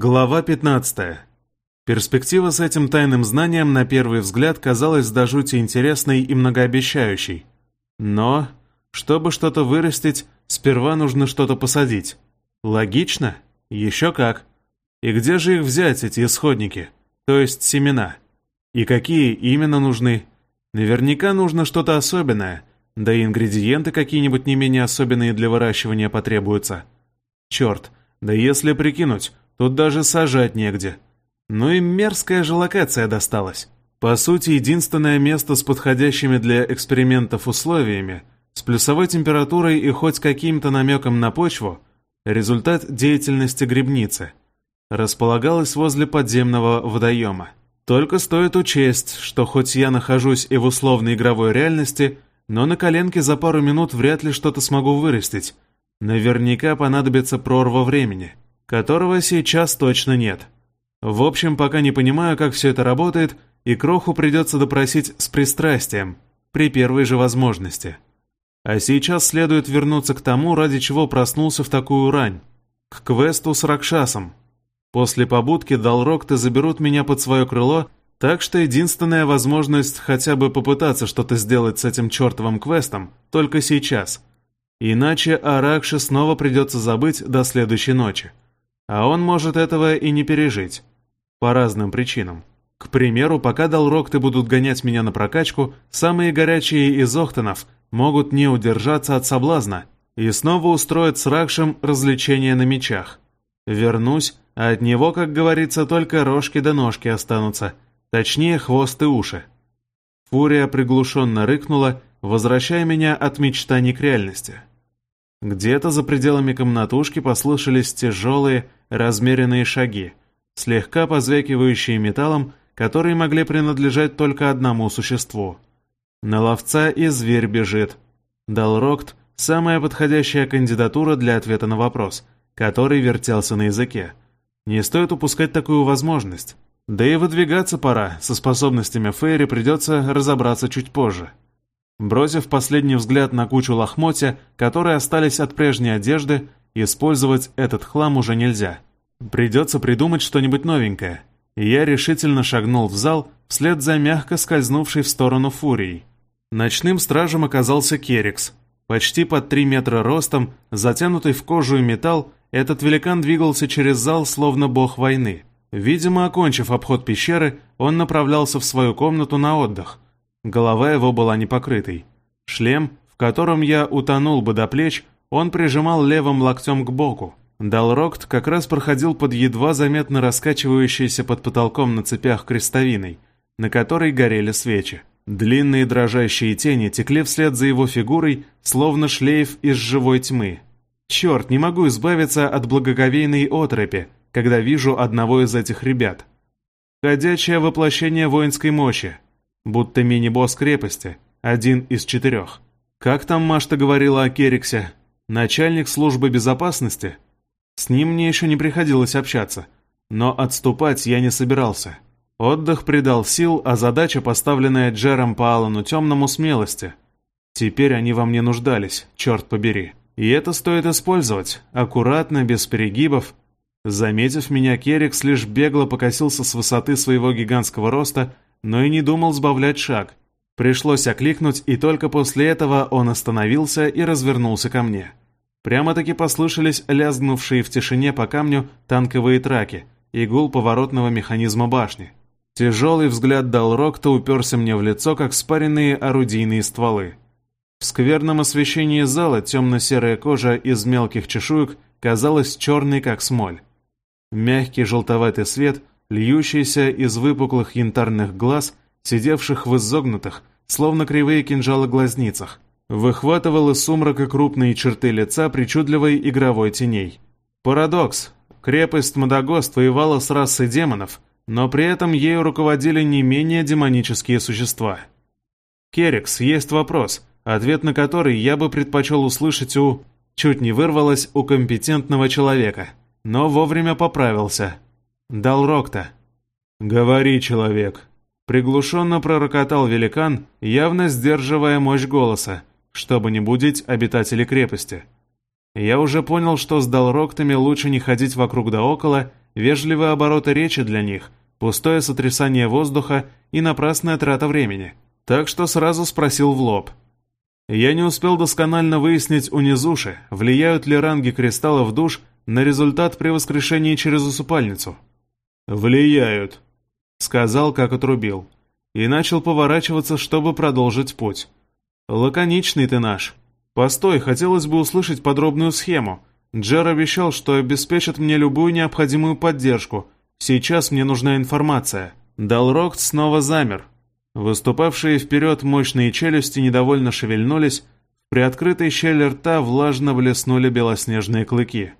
Глава 15. Перспектива с этим тайным знанием на первый взгляд казалась до жути интересной и многообещающей. Но, чтобы что-то вырастить, сперва нужно что-то посадить. Логично? Еще как. И где же их взять, эти исходники? То есть семена? И какие именно нужны? Наверняка нужно что-то особенное, да и ингредиенты какие-нибудь не менее особенные для выращивания потребуются. Черт, да если прикинуть, Тут даже сажать негде. Ну и мерзкая же локация досталась. По сути, единственное место с подходящими для экспериментов условиями, с плюсовой температурой и хоть каким-то намеком на почву, результат деятельности грибницы, располагалось возле подземного водоема. Только стоит учесть, что хоть я нахожусь и в условной игровой реальности, но на коленке за пару минут вряд ли что-то смогу вырастить. Наверняка понадобится прорва времени которого сейчас точно нет. В общем, пока не понимаю, как все это работает, и Кроху придется допросить с пристрастием, при первой же возможности. А сейчас следует вернуться к тому, ради чего проснулся в такую рань, к квесту с Ракшасом. После побудки Далрокты заберут меня под свое крыло, так что единственная возможность хотя бы попытаться что-то сделать с этим чертовым квестом только сейчас. Иначе Аракше снова придется забыть до следующей ночи. А он может этого и не пережить. По разным причинам. К примеру, пока Далрокты будут гонять меня на прокачку, самые горячие из Охтонов могут не удержаться от соблазна и снова устроят с Ракшем развлечения на мечах. Вернусь, а от него, как говорится, только рожки да ножки останутся, точнее хвост и уши. Фурия приглушенно рыкнула, возвращая меня от мечтаний к реальности. Где-то за пределами комнатушки послышались тяжелые, размеренные шаги, слегка позвякивающие металлом, которые могли принадлежать только одному существу. На ловца и зверь бежит. Далрокт — самая подходящая кандидатура для ответа на вопрос, который вертелся на языке. Не стоит упускать такую возможность. Да и выдвигаться пора, со способностями Фейри придется разобраться чуть позже. Бросив последний взгляд на кучу лохмотья, которые остались от прежней одежды, Использовать этот хлам уже нельзя. Придется придумать что-нибудь новенькое. И я решительно шагнул в зал, вслед за мягко скользнувшей в сторону фурии. Ночным стражем оказался Керикс. Почти под три метра ростом, затянутый в кожу и металл, этот великан двигался через зал, словно бог войны. Видимо, окончив обход пещеры, он направлялся в свою комнату на отдых. Голова его была непокрытой. Шлем, в котором я утонул бы до плеч, он прижимал левым локтем к боку. Далрокт как раз проходил под едва заметно раскачивающейся под потолком на цепях крестовиной, на которой горели свечи. Длинные дрожащие тени текли вслед за его фигурой, словно шлейф из живой тьмы. Черт, не могу избавиться от благоговейной отрепи, когда вижу одного из этих ребят. Ходячее воплощение воинской мощи, будто мини-босс крепости, один из четырех. Как там Машта говорила о Кериксе? Начальник службы безопасности? С ним мне еще не приходилось общаться, но отступать я не собирался. Отдых придал сил, а задача, поставленная Джером по Аллану Темному, смелости. Теперь они во мне нуждались, черт побери. И это стоит использовать, аккуратно, без перегибов. Заметив меня, Керикс лишь бегло покосился с высоты своего гигантского роста, но и не думал сбавлять шаг. Пришлось окликнуть, и только после этого он остановился и развернулся ко мне. Прямо-таки послышались лязгнувшие в тишине по камню танковые траки и гул поворотного механизма башни. Тяжелый взгляд Далрокта уперся мне в лицо, как спаренные орудийные стволы. В скверном освещении зала темно-серая кожа из мелких чешуек казалась черной, как смоль. Мягкий желтоватый свет, льющийся из выпуклых янтарных глаз, сидевших в изогнутых, словно кривые кинжалы глазницах, выхватывал из сумрака крупные черты лица причудливой игровой теней. Парадокс. Крепость Мадагост воевала с расой демонов, но при этом ею руководили не менее демонические существа. «Керекс, есть вопрос, ответ на который я бы предпочел услышать у...» Чуть не вырвалось у компетентного человека, но вовремя поправился. Дал Рокта. «Говори, человек», Приглушенно пророкотал великан, явно сдерживая мощь голоса, чтобы не будить обитателей крепости. Я уже понял, что с Далроктами лучше не ходить вокруг да около, Вежливые обороты речи для них, пустое сотрясание воздуха и напрасная трата времени. Так что сразу спросил в лоб. Я не успел досконально выяснить у Низуши, влияют ли ранги кристаллов душ на результат при воскрешении через усыпальницу. «Влияют», — сказал, как отрубил, и начал поворачиваться, чтобы продолжить путь. «Лаконичный ты наш. Постой, хотелось бы услышать подробную схему. Джер обещал, что обеспечит мне любую необходимую поддержку. Сейчас мне нужна информация. Далрокт снова замер. Выступавшие вперед мощные челюсти недовольно шевельнулись, в приоткрытой щели рта влажно блеснули белоснежные клыки.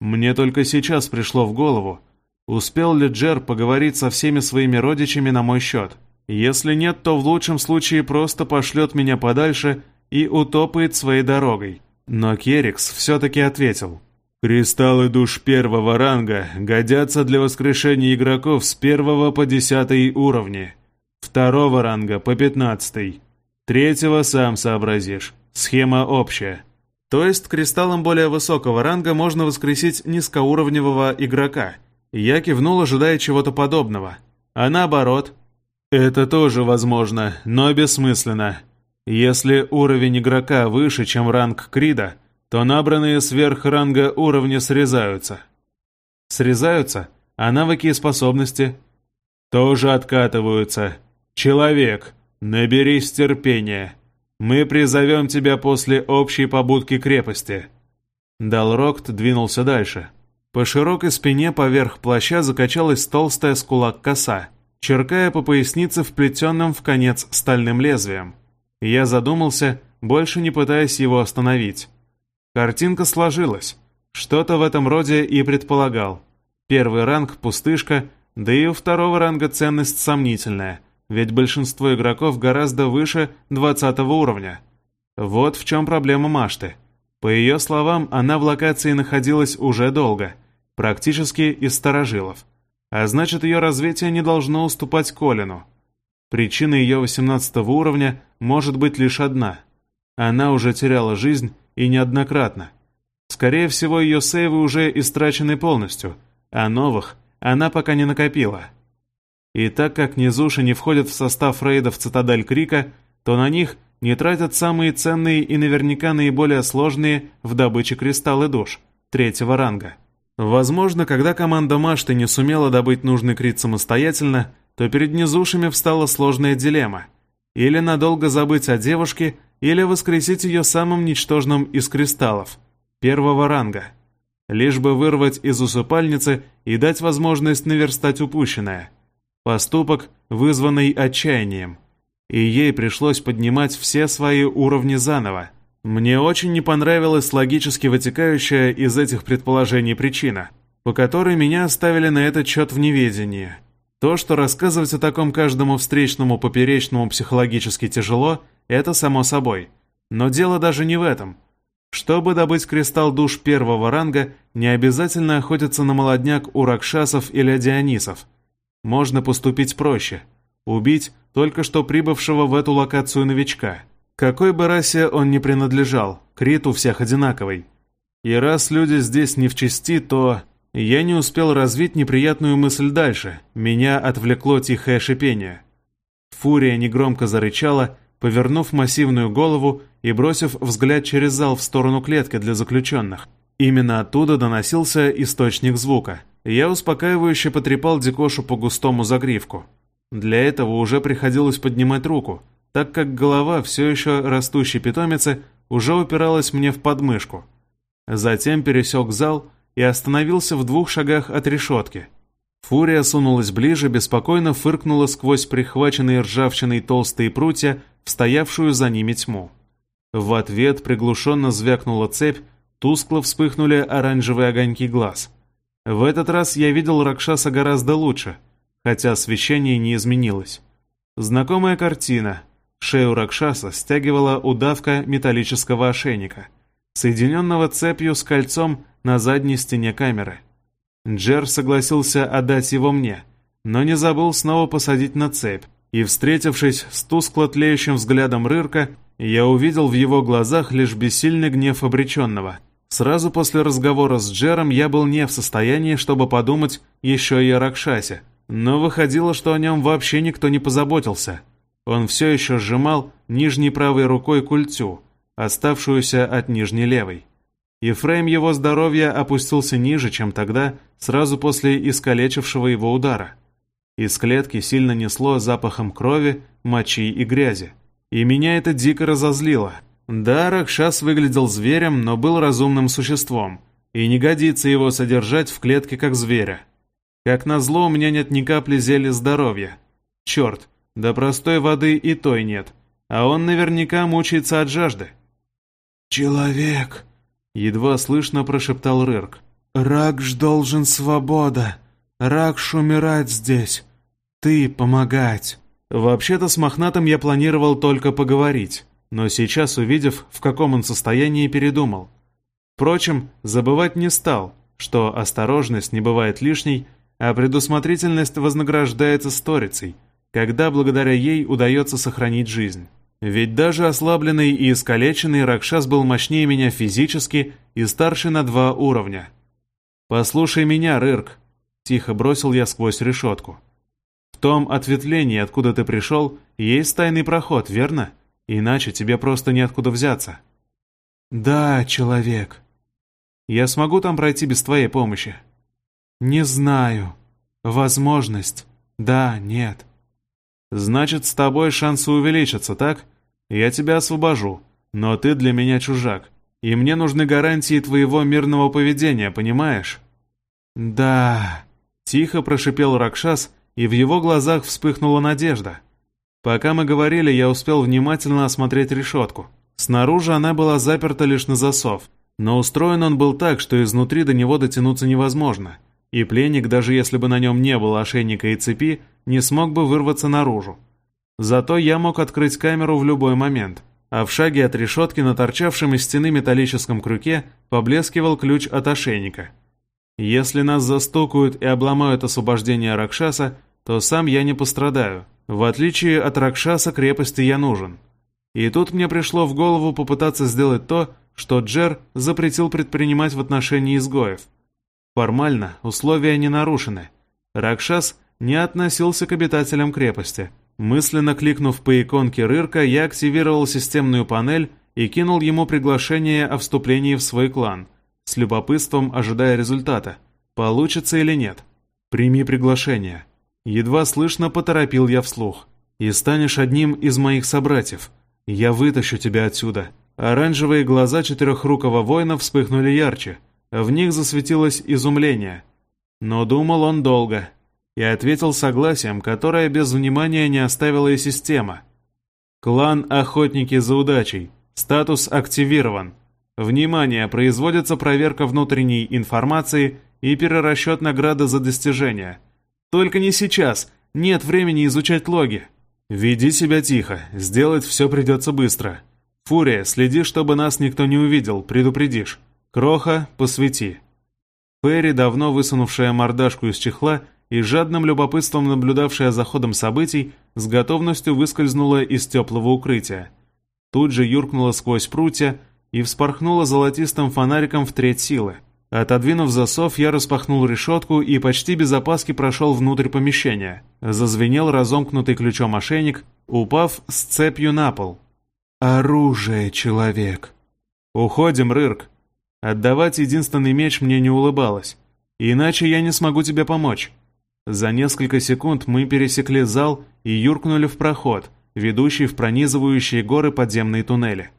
Мне только сейчас пришло в голову, успел ли Джер поговорить со всеми своими родичами на мой счет. Если нет, то в лучшем случае просто пошлет меня подальше и утопает своей дорогой. Но Керикс все-таки ответил. «Кристаллы душ первого ранга годятся для воскрешения игроков с первого по десятый уровни, второго ранга по пятнадцатый, третьего сам сообразишь, схема общая». То есть кристаллом более высокого ранга можно воскресить низкоуровневого игрока. Я кивнул, ожидая чего-то подобного. А наоборот. Это тоже возможно, но бессмысленно. Если уровень игрока выше, чем ранг Крида, то набранные сверх ранга уровни срезаются. Срезаются, а навыки и способности тоже откатываются. Человек, наберись терпения. Мы призовем тебя после общей побудки крепости. Далрокт двинулся дальше. По широкой спине поверх плаща закачалась толстая с кулак коса, черкая по пояснице вплетенным в конец стальным лезвием. Я задумался, больше не пытаясь его остановить. Картинка сложилась. Что-то в этом роде и предполагал. Первый ранг – пустышка, да и у второго ранга ценность сомнительная, ведь большинство игроков гораздо выше 20 уровня. Вот в чем проблема Машты. По ее словам, она в локации находилась уже долго, практически из старожилов. А значит, ее развитие не должно уступать Колину – Причина ее 18 уровня может быть лишь одна. Она уже теряла жизнь и неоднократно. Скорее всего, ее сейвы уже истрачены полностью, а новых она пока не накопила. И так как низуши не входят в состав рейдов Цитадель Крика, то на них не тратят самые ценные и наверняка наиболее сложные в добыче кристаллы душ, третьего ранга. Возможно, когда команда Машты не сумела добыть нужный крит самостоятельно, то перед низушами встала сложная дилемма. Или надолго забыть о девушке, или воскресить ее самым ничтожным из кристаллов, первого ранга. Лишь бы вырвать из усыпальницы и дать возможность наверстать упущенное. Поступок, вызванный отчаянием. И ей пришлось поднимать все свои уровни заново. Мне очень не понравилась логически вытекающая из этих предположений причина, по которой меня оставили на этот счет в неведении – то, что рассказывать о таком каждому встречному поперечному психологически тяжело, это само собой. Но дело даже не в этом. Чтобы добыть кристалл душ первого ранга, не обязательно охотиться на молодняк у ракшасов или дионисов. Можно поступить проще. Убить только что прибывшего в эту локацию новичка. Какой бы расе он ни принадлежал, крит у всех одинаковый. И раз люди здесь не в чести, то я не успел развить неприятную мысль дальше, меня отвлекло тихое шипение. Фурия негромко зарычала, повернув массивную голову и бросив взгляд через зал в сторону клетки для заключенных. Именно оттуда доносился источник звука. Я успокаивающе потрепал Дикошу по густому загривку. Для этого уже приходилось поднимать руку, так как голова все еще растущей питомицы уже упиралась мне в подмышку. Затем пересек зал и остановился в двух шагах от решетки. Фурия сунулась ближе, беспокойно фыркнула сквозь прихваченные ржавчиной толстые прутья стоявшую за ними тьму. В ответ приглушенно звякнула цепь, тускло вспыхнули оранжевые огоньки глаз. В этот раз я видел Ракшаса гораздо лучше, хотя освещение не изменилось. Знакомая картина. Шею Ракшаса стягивала удавка металлического ошейника, соединенного цепью с кольцом на задней стене камеры. Джер согласился отдать его мне, но не забыл снова посадить на цепь, и, встретившись с тускло тлеющим взглядом Рырка, я увидел в его глазах лишь бессильный гнев обреченного. Сразу после разговора с Джером я был не в состоянии, чтобы подумать еще и о Ракшасе, но выходило, что о нем вообще никто не позаботился. Он все еще сжимал нижней правой рукой культю, оставшуюся от нижней левой. И фрейм его здоровья опустился ниже, чем тогда, сразу после искалечившего его удара. Из клетки сильно несло запахом крови, мочи и грязи. И меня это дико разозлило – да, Ракшас выглядел зверем, но был разумным существом, и не годится его содержать в клетке как зверя. Как назло, у меня нет ни капли зелья здоровья. Черт, да простой воды и той нет, а он наверняка мучается от жажды. «Человек!» — едва слышно прошептал Рырк. «Ракш должен свобода. Ракш умирать здесь. Ты помогать». Вообще-то с Мохнатым я планировал только поговорить но сейчас, увидев, в каком он состоянии, передумал. Впрочем, забывать не стал, что осторожность не бывает лишней, а предусмотрительность вознаграждается сторицей, когда благодаря ей удается сохранить жизнь. Ведь даже ослабленный и искалеченный Ракшас был мощнее меня физически и старше на два уровня. «Послушай меня, Рырк», — тихо бросил я сквозь решетку. «В том ответвлении, откуда ты пришел, есть тайный проход, верно?» Иначе тебе просто неоткуда взяться. Да, человек. Я смогу там пройти без твоей помощи? Не знаю. Возможность. Да, нет. Значит, с тобой шансы увеличатся, так? Я тебя освобожу, но ты для меня чужак, и мне нужны гарантии твоего мирного поведения, понимаешь? Да. Тихо прошипел Ракшас, и в его глазах вспыхнула надежда. Пока мы говорили, я успел внимательно осмотреть решетку. Снаружи она была заперта лишь на засов, но устроен он был так, что изнутри до него дотянуться невозможно, и пленник, даже если бы на нем не было ошейника и цепи, не смог бы вырваться наружу. Зато я мог открыть камеру в любой момент, а в шаге от решетки на торчавшем из стены металлическом крюке поблескивал ключ от ошейника. Если нас застукают и обломают освобождение Ракшаса, то сам я не пострадаю, в отличие от Ракшаса крепости я нужен. И тут мне пришло в голову попытаться сделать то, что Джер запретил предпринимать в отношении изгоев. Формально условия не нарушены. Ракшас не относился к обитателям крепости. Мысленно кликнув по иконке Рырка, я активировал системную панель и кинул ему приглашение о вступлении в свой клан, с любопытством ожидая результата, получится или нет. Прими приглашение. Едва слышно поторопил я вслух. «И станешь одним из моих собратьев. Я вытащу тебя отсюда». Оранжевые глаза четырехрукого воина вспыхнули ярче. В них засветилось изумление. Но думал он долго. И ответил согласием, которое без внимания не оставила и система. «Клан Охотники за удачей. Статус активирован. Внимание, производится проверка внутренней информации и перерасчет награды за достижения». Только не сейчас. Нет времени изучать логи. Веди себя тихо. Сделать все придется быстро. Фурия, следи, чтобы нас никто не увидел. Предупредишь. Кроха, посвети. Ферри, давно высунувшая мордашку из чехла и жадным любопытством наблюдавшая за ходом событий, с готовностью выскользнула из теплого укрытия. Тут же юркнула сквозь прутья и вспорхнула золотистым фонариком в треть силы. Отодвинув засов, я распахнул решетку и почти без опаски прошел внутрь помещения. Зазвенел разомкнутый ключом ошейник, упав с цепью на пол. «Оружие, человек!» «Уходим, Рырк!» Отдавать единственный меч мне не улыбалось. Иначе я не смогу тебе помочь. За несколько секунд мы пересекли зал и юркнули в проход, ведущий в пронизывающие горы подземные туннели.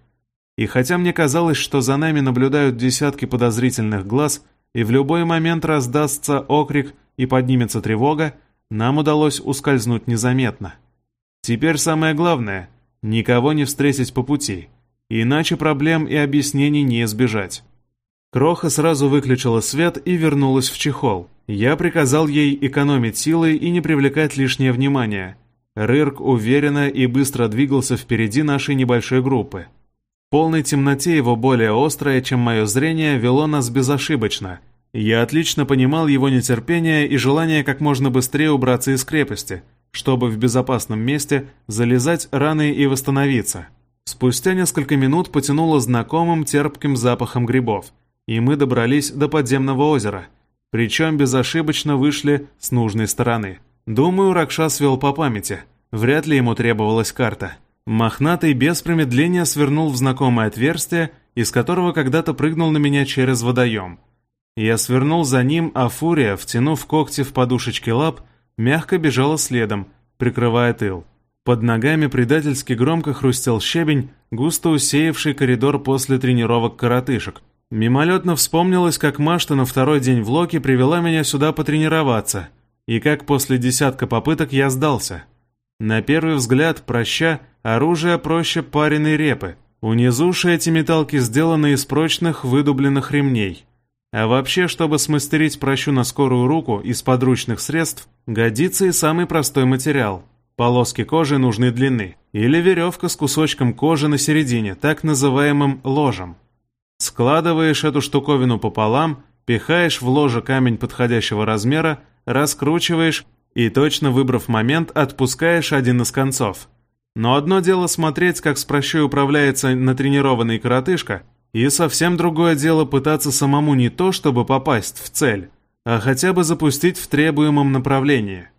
И хотя мне казалось, что за нами наблюдают десятки подозрительных глаз, и в любой момент раздастся окрик и поднимется тревога, нам удалось ускользнуть незаметно. Теперь самое главное — никого не встретить по пути, иначе проблем и объяснений не избежать. Кроха сразу выключила свет и вернулась в чехол. Я приказал ей экономить силы и не привлекать лишнее внимание. Рырк уверенно и быстро двигался впереди нашей небольшой группы полной темноте его более острое, чем мое зрение, вело нас безошибочно. Я отлично понимал его нетерпение и желание как можно быстрее убраться из крепости, чтобы в безопасном месте залезать раны и восстановиться. Спустя несколько минут потянуло знакомым терпким запахом грибов, и мы добрались до подземного озера, причем безошибочно вышли с нужной стороны. Думаю, Ракшас вел по памяти, вряд ли ему требовалась карта. Мохнатый без промедления свернул в знакомое отверстие, из которого когда-то прыгнул на меня через водоем. Я свернул за ним, а фурия, втянув когти в подушечки лап, мягко бежала следом, прикрывая тыл. Под ногами предательски громко хрустел щебень, густо усеявший коридор после тренировок коротышек. Мимолетно вспомнилось, как Машта на второй день в Локе привела меня сюда потренироваться, и как после десятка попыток я сдался. На первый взгляд, проща, оружие проще пареной репы. У низуши эти металки сделаны из прочных выдубленных ремней. А вообще, чтобы смастерить прощу на скорую руку из подручных средств, годится и самый простой материал. Полоски кожи нужной длины. Или веревка с кусочком кожи на середине, так называемым ложем. Складываешь эту штуковину пополам, пихаешь в ложе камень подходящего размера, раскручиваешь и, точно выбрав момент, отпускаешь один из концов. Но одно дело смотреть, как с прощой управляется натренированный коротышка, и совсем другое дело пытаться самому не то, чтобы попасть в цель, а хотя бы запустить в требуемом направлении.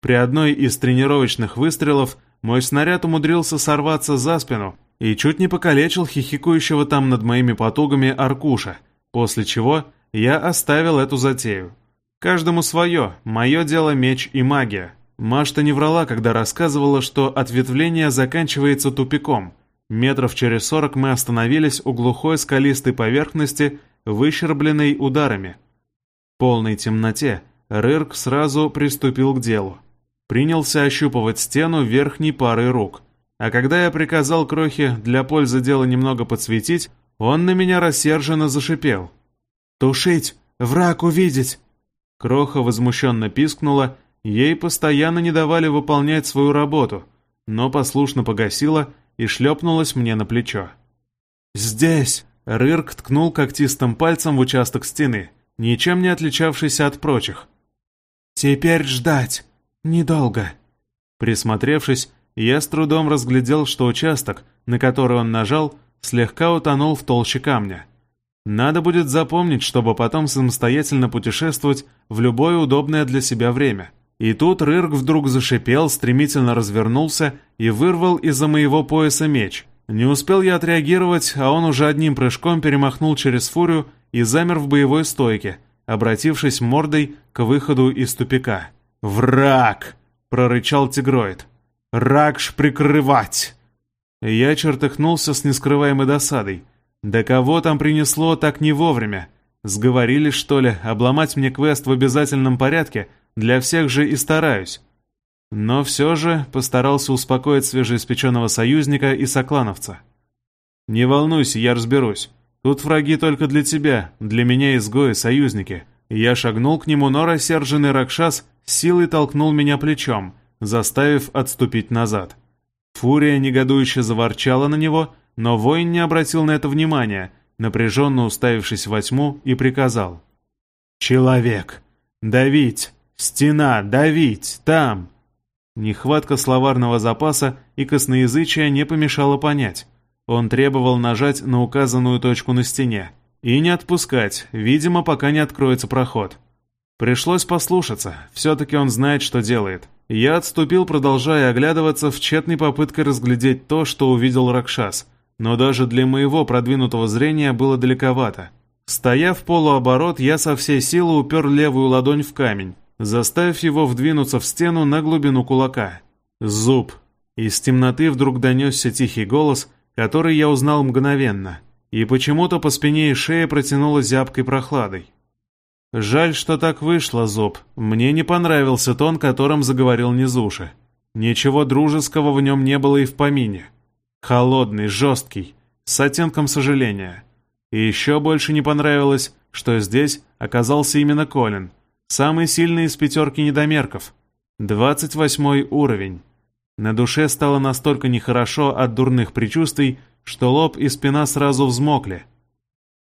При одной из тренировочных выстрелов мой снаряд умудрился сорваться за спину и чуть не покалечил хихикающего там над моими потугами Аркуша, после чего я оставил эту затею. Каждому свое, мое дело меч и магия. Машта не врала, когда рассказывала, что ответвление заканчивается тупиком – Метров через сорок мы остановились у глухой скалистой поверхности, выщербленной ударами. В полной темноте Рырк сразу приступил к делу. Принялся ощупывать стену верхней парой рук. А когда я приказал Крохе для пользы дела немного подсветить, он на меня рассерженно зашипел. «Тушить! Враг увидеть!» Кроха возмущенно пискнула, ей постоянно не давали выполнять свою работу, но послушно погасила и шлепнулась мне на плечо. «Здесь!» — Рырк ткнул когтистым пальцем в участок стены, ничем не отличавшийся от прочих. «Теперь ждать! Недолго!» Присмотревшись, я с трудом разглядел, что участок, на который он нажал, слегка утонул в толще камня. Надо будет запомнить, чтобы потом самостоятельно путешествовать в любое удобное для себя время. И тут Рырк вдруг зашипел, стремительно развернулся и вырвал из-за моего пояса меч. Не успел я отреагировать, а он уже одним прыжком перемахнул через фурию и замер в боевой стойке, обратившись мордой к выходу из тупика. «Враг!» — прорычал тигроид. «Ракш прикрывать!» Я чертыхнулся с нескрываемой досадой. «Да кого там принесло так не вовремя? Сговорились, что ли, обломать мне квест в обязательном порядке, для всех же и стараюсь. Но все же постарался успокоить свежеиспеченного союзника и соклановца. «Не волнуйся, я разберусь. Тут враги только для тебя, для меня изгои, союзники». Я шагнул к нему, но рассерженный Ракшас силой толкнул меня плечом, заставив отступить назад. Фурия негодующе заворчала на него, но воин не обратил на это внимания, напряженно уставившись во тьму, и приказал. «Человек! Давить! «Стена! Давить! Там!» Нехватка словарного запаса и косноязычия не помешало понять. Он требовал нажать на указанную точку на стене и не отпускать, видимо, пока не откроется проход. Пришлось послушаться, все-таки он знает, что делает. Я отступил, продолжая оглядываться в тщетной попытке разглядеть то, что увидел Ракшас, но даже для моего продвинутого зрения было далековато. Стоя в полуоборот, я со всей силы упер левую ладонь в камень, заставив его вдвинуться в стену на глубину кулака. «Зуб!» Из темноты вдруг донесся тихий голос, который я узнал мгновенно, и почему-то по спине и шее протянуло зябкой прохладой. Жаль, что так вышло, Зуб. Мне не понравился тон, которым заговорил Низуши. Ничего дружеского в нем не было и в помине. Холодный, жесткий, с оттенком сожаления. И еще больше не понравилось, что здесь оказался именно Колин, Самый сильный из пятерки недомерков. 28 уровень. На душе стало настолько нехорошо от дурных предчувствий, что лоб и спина сразу взмокли.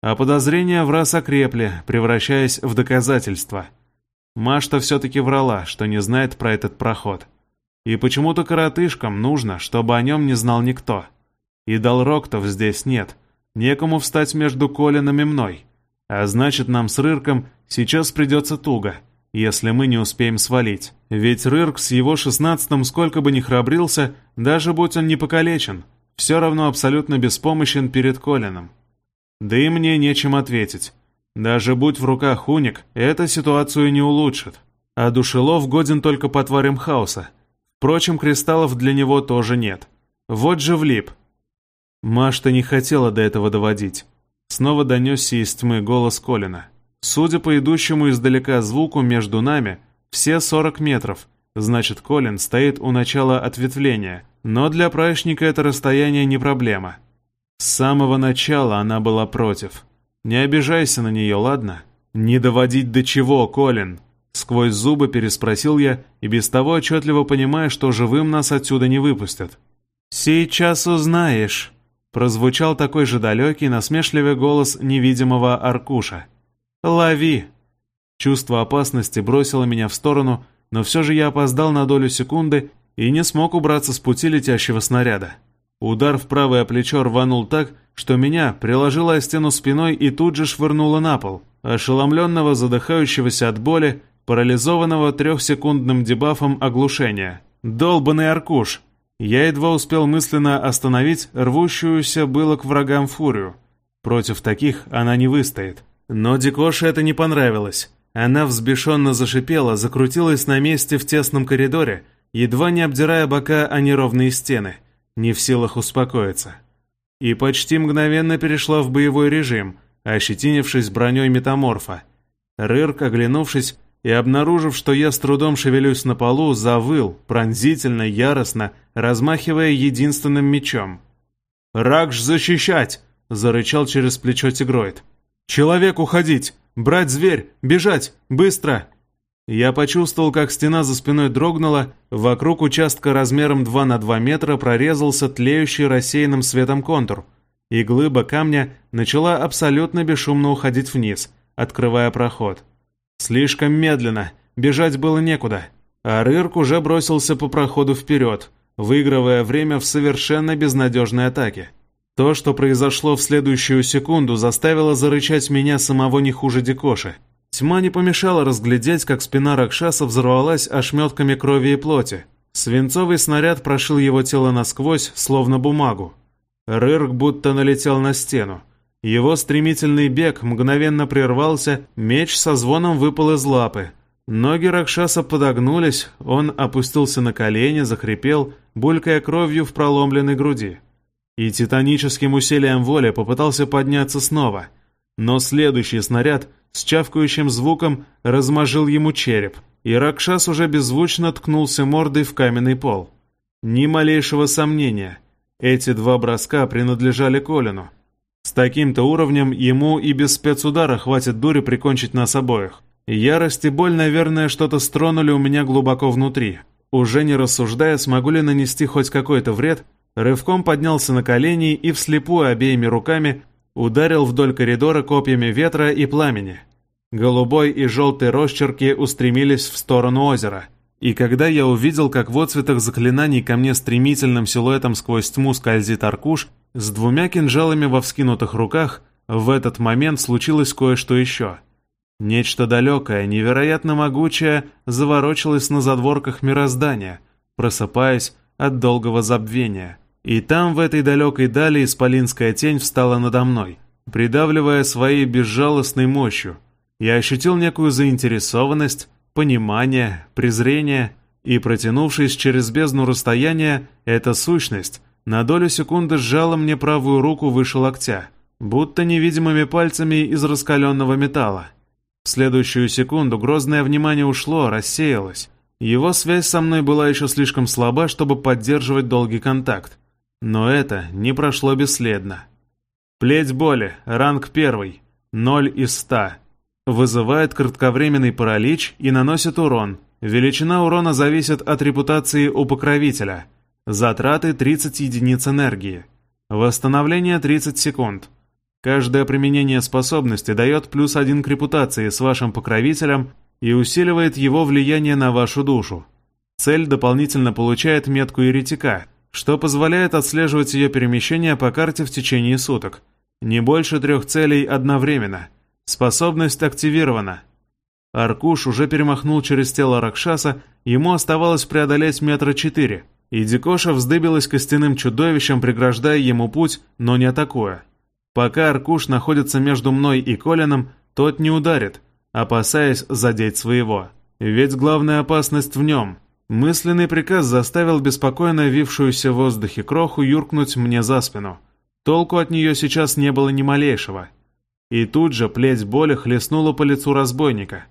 А подозрения в раз окрепли, превращаясь в доказательства. Машта все-таки врала, что не знает про этот проход. И почему-то коротышкам нужно, чтобы о нем не знал никто. И Далроктов здесь нет. Некому встать между Колином и мной. А значит, нам с Рырком сейчас придется туго, если мы не успеем свалить. Ведь Рырк с его шестнадцатым сколько бы ни храбрился, даже будь он не покалечен, все равно абсолютно беспомощен перед Колином. Да и мне нечем ответить. Даже будь в руках уник, эта ситуацию не улучшит. А душелов годен только по тварям хаоса. Впрочем, кристаллов для него тоже нет. Вот же влип. Машта не хотела до этого доводить. Снова донесся из тьмы голос Колина. Судя по идущему издалека звуку между нами, все 40 метров. Значит, Колин стоит у начала ответвления. Но для праздника это расстояние не проблема. С самого начала она была против. Не обижайся на нее, ладно? Не доводить до чего, Колин? Сквозь зубы переспросил я, и без того отчетливо понимая, что живым нас отсюда не выпустят. «Сейчас узнаешь», Прозвучал такой же далекий, насмешливый голос невидимого Аркуша. «Лови!» Чувство опасности бросило меня в сторону, но все же я опоздал на долю секунды и не смог убраться с пути летящего снаряда. Удар в правое плечо рванул так, что меня приложило о стену спиной и тут же швырнуло на пол, ошеломленного, задыхающегося от боли, парализованного трехсекундным дебафом оглушения. «Долбанный Аркуш!» Я едва успел мысленно остановить рвущуюся было к врагам фурию. Против таких она не выстоит. Но Дикоше это не понравилось. Она взбешенно зашипела, закрутилась на месте в тесном коридоре, едва не обдирая бока о неровные стены, не в силах успокоиться. И почти мгновенно перешла в боевой режим, ощетинившись броней метаморфа. Рырк, оглянувшись, и, обнаружив, что я с трудом шевелюсь на полу, завыл, пронзительно, яростно, размахивая единственным мечом. «Ракш защищать!» — зарычал через плечо тигроид. «Человек уходить! Брать зверь! Бежать! Быстро!» Я почувствовал, как стена за спиной дрогнула, вокруг участка размером 2 на 2 метра прорезался тлеющий рассеянным светом контур, и глыба камня начала абсолютно бесшумно уходить вниз, открывая проход. Слишком медленно, бежать было некуда. А Рырк уже бросился по проходу вперед, выигрывая время в совершенно безнадежной атаке. То, что произошло в следующую секунду, заставило зарычать меня самого не хуже Дикоши. Тьма не помешала разглядеть, как спина Ракшаса взорвалась ошметками крови и плоти. Свинцовый снаряд прошил его тело насквозь, словно бумагу. Рырк будто налетел на стену. Его стремительный бег мгновенно прервался, меч со звоном выпал из лапы. Ноги Ракшаса подогнулись, он опустился на колени, захрипел, булькая кровью в проломленной груди. И титаническим усилием воли попытался подняться снова. Но следующий снаряд с чавкающим звуком размажил ему череп, и Ракшас уже беззвучно ткнулся мордой в каменный пол. Ни малейшего сомнения. Эти два броска принадлежали Колину. С таким-то уровнем ему и без спецудара хватит дури прикончить нас обоих. Ярость и боль, наверное, что-то стронули у меня глубоко внутри. Уже не рассуждая, смогу ли нанести хоть какой-то вред, рывком поднялся на колени и вслепую обеими руками ударил вдоль коридора копьями ветра и пламени. Голубой и желтый росчерки устремились в сторону озера. И когда я увидел, как в отцветах заклинаний ко мне стремительным силуэтом сквозь тьму скользит аркуш, с двумя кинжалами во вскинутых руках в этот момент случилось кое-что еще. Нечто далекое, невероятно могучее заворочилось на задворках мироздания, просыпаясь от долгого забвения. И там, в этой далекой дали, исполинская тень встала надо мной, придавливая своей безжалостной мощью. Я ощутил некую заинтересованность, понимание, презрение, и, протянувшись через бездну расстояния, эта сущность — на долю секунды сжала мне правую руку выше локтя, будто невидимыми пальцами из раскаленного металла. В следующую секунду грозное внимание ушло, рассеялось. Его связь со мной была еще слишком слаба, чтобы поддерживать долгий контакт. Но это не прошло бесследно. Плеть боли, ранг первый, 0 из 100. Вызывает кратковременный паралич и наносит урон. Величина урона зависит от репутации у покровителя – Затраты 30 единиц энергии. Восстановление 30 секунд. Каждое применение способности дает плюс один к репутации с вашим покровителем и усиливает его влияние на вашу душу. Цель дополнительно получает метку еретика, что позволяет отслеживать ее перемещение по карте в течение суток. Не больше трех целей одновременно. Способность активирована. Аркуш уже перемахнул через тело Ракшаса, ему оставалось преодолеть метра четыре, и Дикоша вздыбилась костяным чудовищем, преграждая ему путь, но не атакуя. Пока Аркуш находится между мной и Колином, тот не ударит, опасаясь задеть своего. Ведь главная опасность в нем. Мысленный приказ заставил беспокойно вившуюся в воздухе кроху юркнуть мне за спину. Толку от нее сейчас не было ни малейшего. И тут же плеть боли хлестнула по лицу разбойника.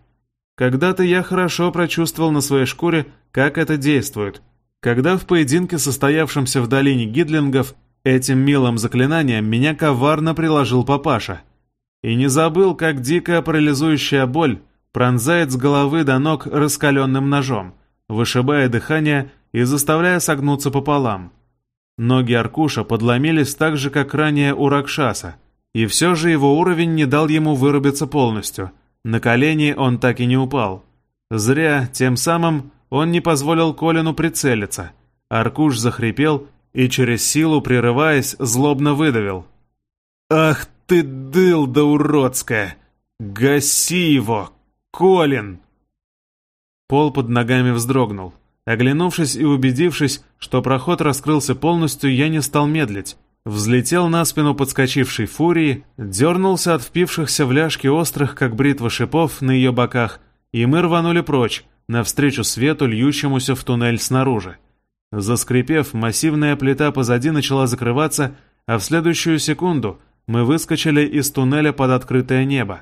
Когда-то я хорошо прочувствовал на своей шкуре, как это действует. Когда в поединке, состоявшемся в долине Гидлингов, этим милым заклинанием меня коварно приложил папаша. И не забыл, как дикая парализующая боль пронзает с головы до ног раскаленным ножом, вышибая дыхание и заставляя согнуться пополам. Ноги Аркуша подломились так же, как ранее у Ракшаса, и все же его уровень не дал ему вырубиться полностью. На колени он так и не упал. Зря, тем самым, он не позволил Колину прицелиться. Аркуш захрипел и через силу, прерываясь, злобно выдавил. «Ах ты дылда уродская! Гаси его, Колин!» Пол под ногами вздрогнул. Оглянувшись и убедившись, что проход раскрылся полностью, я не стал медлить. Взлетел на спину подскочившей фурии, дернулся от впившихся в ляжки острых, как бритва шипов, на ее боках, и мы рванули прочь, навстречу свету, льющемуся в туннель снаружи. Заскрипев, массивная плита позади начала закрываться, а в следующую секунду мы выскочили из туннеля под открытое небо.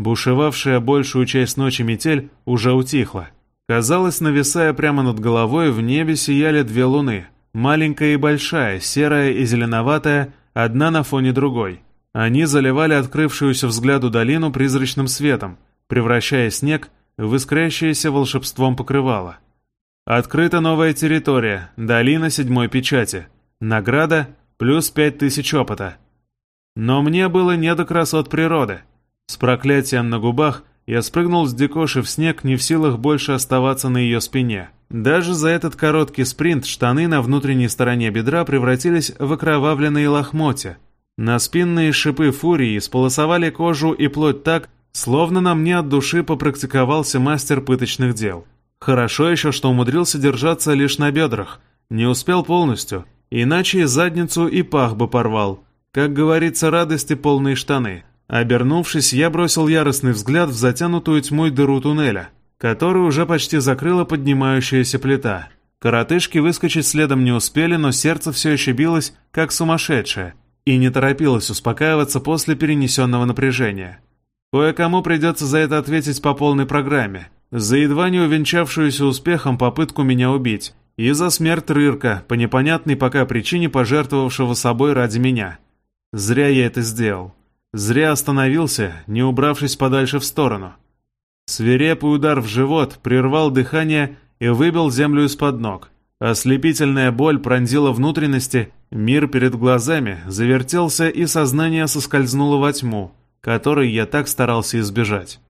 Бушевавшая большую часть ночи метель уже утихла. Казалось, нависая прямо над головой, в небе сияли две луны. Маленькая и большая, серая и зеленоватая, одна на фоне другой. Они заливали открывшуюся взгляду долину призрачным светом, превращая снег в искрящееся волшебством покрывало. Открыта новая территория, долина седьмой печати. Награда плюс пять тысяч опыта. Но мне было не до красот природы. С проклятием на губах я спрыгнул с Дикоши в снег, не в силах больше оставаться на ее спине. Даже за этот короткий спринт штаны на внутренней стороне бедра превратились в окровавленные лохмотья. На спинные шипы фурии сполосовали кожу и плоть так, словно на мне от души попрактиковался мастер пыточных дел. Хорошо еще, что умудрился держаться лишь на бедрах, не успел полностью, иначе и задницу и пах бы порвал. Как говорится, радости полные штаны. Обернувшись, я бросил яростный взгляд в затянутую тьмой дыру туннеля, который уже почти закрыла поднимающаяся плита. Коротышки выскочить следом не успели, но сердце все еще билось, как сумасшедшее, и не торопилось успокаиваться после перенесенного напряжения. Кое-кому придется за это ответить по полной программе. За едва не увенчавшуюся успехом попытку меня убить, и за смерть Рырка, по непонятной пока причине пожертвовавшего собой ради меня. Зря я это сделал. Зря остановился, не убравшись подальше в сторону. Свирепый удар в живот прервал дыхание и выбил землю из-под ног. Ослепительная боль пронзила внутренности, мир перед глазами завертелся и сознание соскользнуло во тьму, которой я так старался избежать.